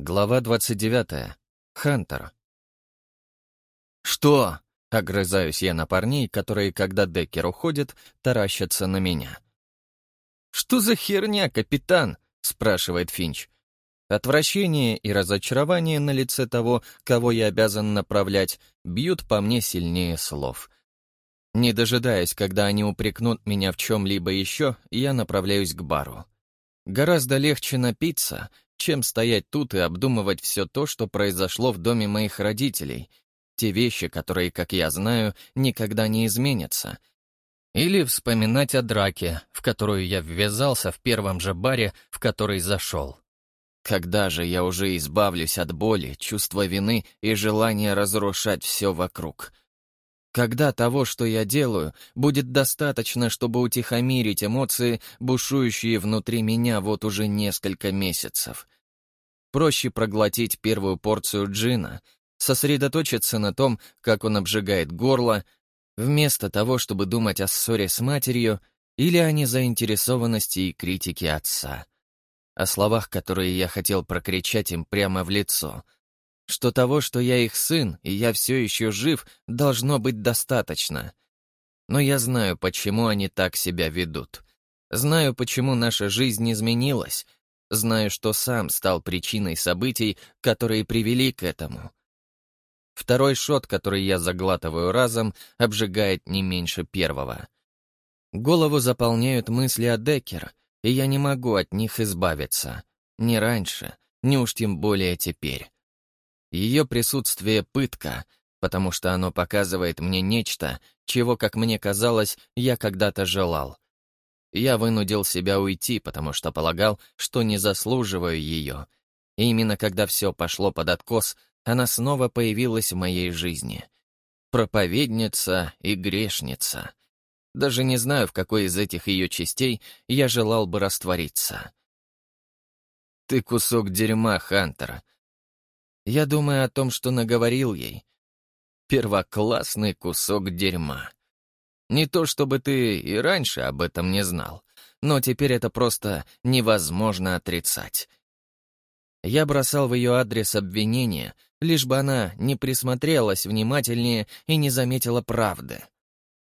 Глава 29. Хантер. «Что?» — огрызаюсь я на парней, которые, когда Деккер уходит, таращатся на меня. «Что за херня, капитан?» — спрашивает Финч. Отвращение и разочарование на лице того, кого я обязан направлять, бьют по мне сильнее слов. Не дожидаясь, когда они упрекнут меня в чем-либо еще, я направляюсь к бару. Гораздо легче напиться, чем стоять тут и обдумывать все то, что произошло в доме моих родителей, те вещи, которые, как я знаю, никогда не изменятся. Или вспоминать о драке, в которую я ввязался в первом же баре, в который зашел. Когда же я уже избавлюсь от боли, чувства вины и желания разрушать все вокруг? Когда того, что я делаю, будет достаточно, чтобы утихомирить эмоции, бушующие внутри меня вот уже несколько месяцев. Проще проглотить первую порцию джина, сосредоточиться на том, как он обжигает горло, вместо того, чтобы думать о ссоре с матерью или о незаинтересованности и критике отца. О словах, которые я хотел прокричать им прямо в лицо — что того, что я их сын, и я все еще жив, должно быть достаточно. Но я знаю, почему они так себя ведут. Знаю, почему наша жизнь изменилась. Знаю, что сам стал причиной событий, которые привели к этому. Второй шот, который я заглатываю разом, обжигает не меньше первого. Голову заполняют мысли о Деккер, и я не могу от них избавиться. Ни раньше, ни уж тем более теперь. Ее присутствие — пытка, потому что оно показывает мне нечто, чего, как мне казалось, я когда-то желал. Я вынудил себя уйти, потому что полагал, что не заслуживаю ее. И именно когда все пошло под откос, она снова появилась в моей жизни. Проповедница и грешница. Даже не знаю, в какой из этих ее частей я желал бы раствориться. «Ты кусок дерьма, Хантер», я думаю о том, что наговорил ей. Первоклассный кусок дерьма. Не то чтобы ты и раньше об этом не знал, но теперь это просто невозможно отрицать. Я бросал в ее адрес обвинения, лишь бы она не присмотрелась внимательнее и не заметила правды.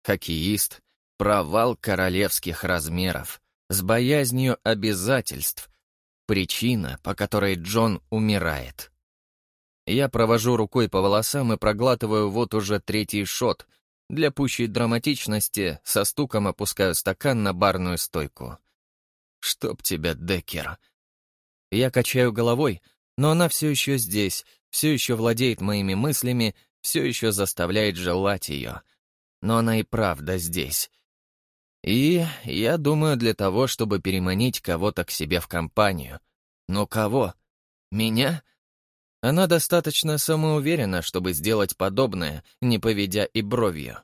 Хоккеист — провал королевских размеров, с боязнью обязательств, причина, по которой Джон умирает. Я провожу рукой по волосам и проглатываю вот уже третий шот. Для пущей драматичности со стуком опускаю стакан на барную стойку. «Чтоб тебя, Деккер!» Я качаю головой, но она все еще здесь, все еще владеет моими мыслями, все еще заставляет желать ее. Но она и правда здесь. И я думаю для того, чтобы переманить кого-то к себе в компанию. Но кого? Меня? Она достаточно самоуверена, чтобы сделать подобное, не поведя и бровью.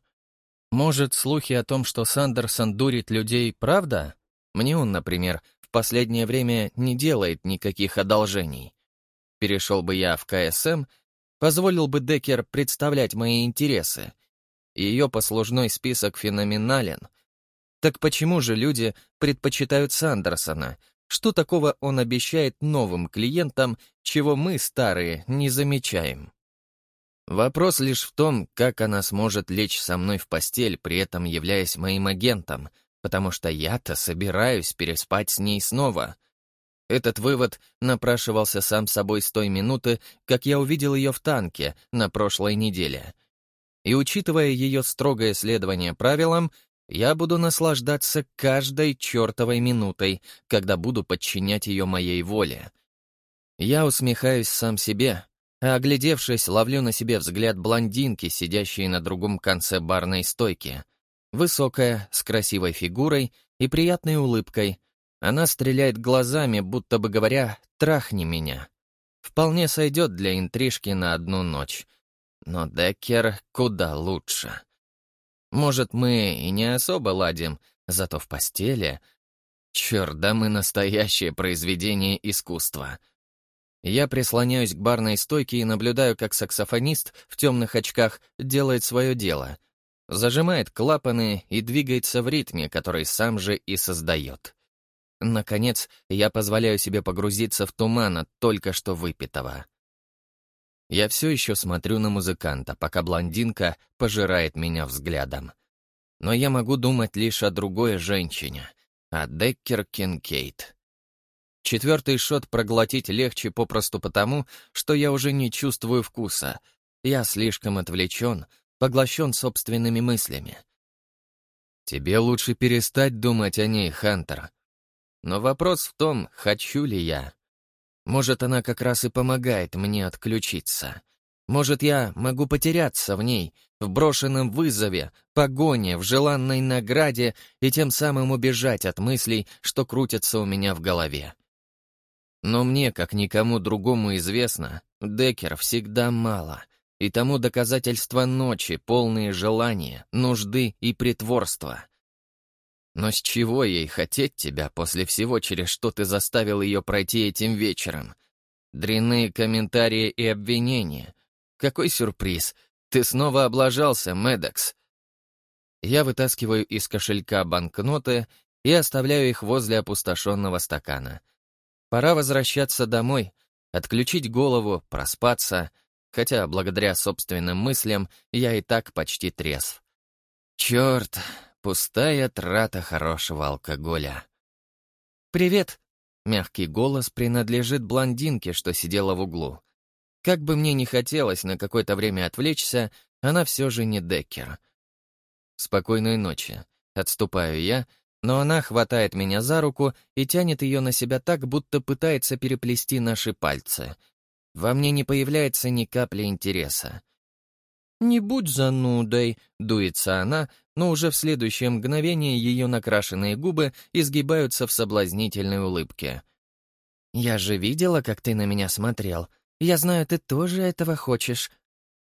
Может, слухи о том, что Сандерсон дурит людей, правда? Мне он, например, в последнее время не делает никаких одолжений. Перешел бы я в КСМ, позволил бы Деккер представлять мои интересы. Ее послужной список феноменален. Так почему же люди предпочитают Сандерсона, что такого он обещает новым клиентам, чего мы, старые, не замечаем? Вопрос лишь в том, как она сможет лечь со мной в постель, при этом являясь моим агентом, потому что я-то собираюсь переспать с ней снова. Этот вывод напрашивался сам собой с той минуты, как я увидел ее в танке на прошлой неделе. И учитывая ее строгое следование правилам, я буду наслаждаться каждой чертовой минутой, когда буду подчинять ее моей воле. Я усмехаюсь сам себе, а, оглядевшись, ловлю на себе взгляд блондинки, сидящей на другом конце барной стойки. Высокая, с красивой фигурой и приятной улыбкой. Она стреляет глазами, будто бы говоря «трахни меня». Вполне сойдет для интрижки на одну ночь. Но Деккер куда лучше. Может, мы и не особо ладим, зато в постели... Черт, да мы настоящее произведение искусства. Я прислоняюсь к барной стойке и наблюдаю, как саксофонист в темных очках делает свое дело. Зажимает клапаны и двигается в ритме, который сам же и создает. Наконец, я позволяю себе погрузиться в туман от только что выпитого. Я все еще смотрю на музыканта, пока блондинка пожирает меня взглядом. Но я могу думать лишь о другой женщине, о Деккер Кинкейт. Четвертый шот проглотить легче попросту потому, что я уже не чувствую вкуса. Я слишком отвлечен, поглощен собственными мыслями. Тебе лучше перестать думать о ней, Хантер. Но вопрос в том, хочу ли я. Может, она как раз и помогает мне отключиться. Может, я могу потеряться в ней, в брошенном вызове, погоне, в желанной награде и тем самым убежать от мыслей, что крутятся у меня в голове. Но мне, как никому другому известно, Декер всегда мало, и тому доказательства ночи, полные желания, нужды и притворства. Но с чего ей хотеть тебя после всего, через что ты заставил ее пройти этим вечером? Дрянные комментарии и обвинения. Какой сюрприз! Ты снова облажался, Медекс. Я вытаскиваю из кошелька банкноты и оставляю их возле опустошенного стакана — Пора возвращаться домой, отключить голову, проспаться, хотя благодаря собственным мыслям я и так почти трезв. Черт, пустая трата хорошего алкоголя. «Привет!» — мягкий голос принадлежит блондинке, что сидела в углу. Как бы мне ни хотелось на какое-то время отвлечься, она все же не Деккер. «Спокойной ночи», — отступаю я, но она хватает меня за руку и тянет ее на себя так, будто пытается переплести наши пальцы. Во мне не появляется ни капли интереса. «Не будь занудой», — дуется она, но уже в следующее мгновение ее накрашенные губы изгибаются в соблазнительной улыбке. «Я же видела, как ты на меня смотрел. Я знаю, ты тоже этого хочешь».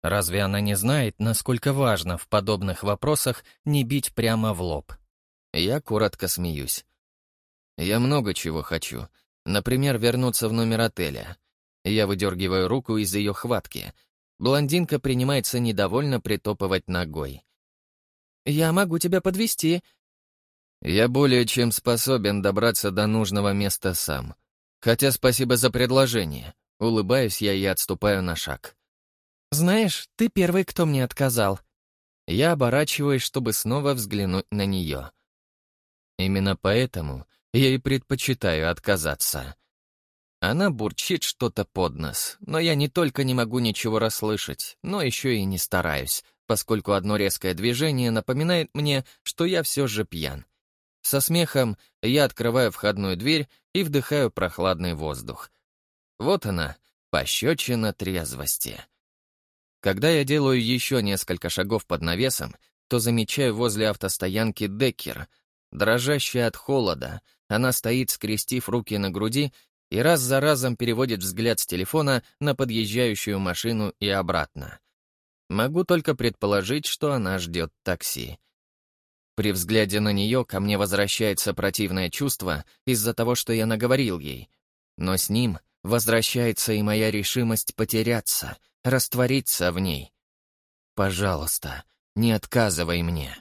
Разве она не знает, насколько важно в подобных вопросах не бить прямо в лоб? Я коротко смеюсь. Я много чего хочу. Например, вернуться в номер отеля. Я выдергиваю руку из ее хватки. Блондинка принимается недовольно притопывать ногой. «Я могу тебя подвести. Я более чем способен добраться до нужного места сам. Хотя спасибо за предложение. Улыбаюсь я и отступаю на шаг. «Знаешь, ты первый, кто мне отказал». Я оборачиваюсь, чтобы снова взглянуть на нее. Именно поэтому я и предпочитаю отказаться. Она бурчит что-то под нос, но я не только не могу ничего расслышать, но еще и не стараюсь, поскольку одно резкое движение напоминает мне, что я все же пьян. Со смехом я открываю входную дверь и вдыхаю прохладный воздух. Вот она, пощечина трезвости. Когда я делаю еще несколько шагов под навесом, то замечаю возле автостоянки Деккер — Дрожащая от холода, она стоит, скрестив руки на груди, и раз за разом переводит взгляд с телефона на подъезжающую машину и обратно. Могу только предположить, что она ждет такси. При взгляде на нее ко мне возвращается противное чувство из-за того, что я наговорил ей. Но с ним возвращается и моя решимость потеряться, раствориться в ней. Пожалуйста, не отказывай мне.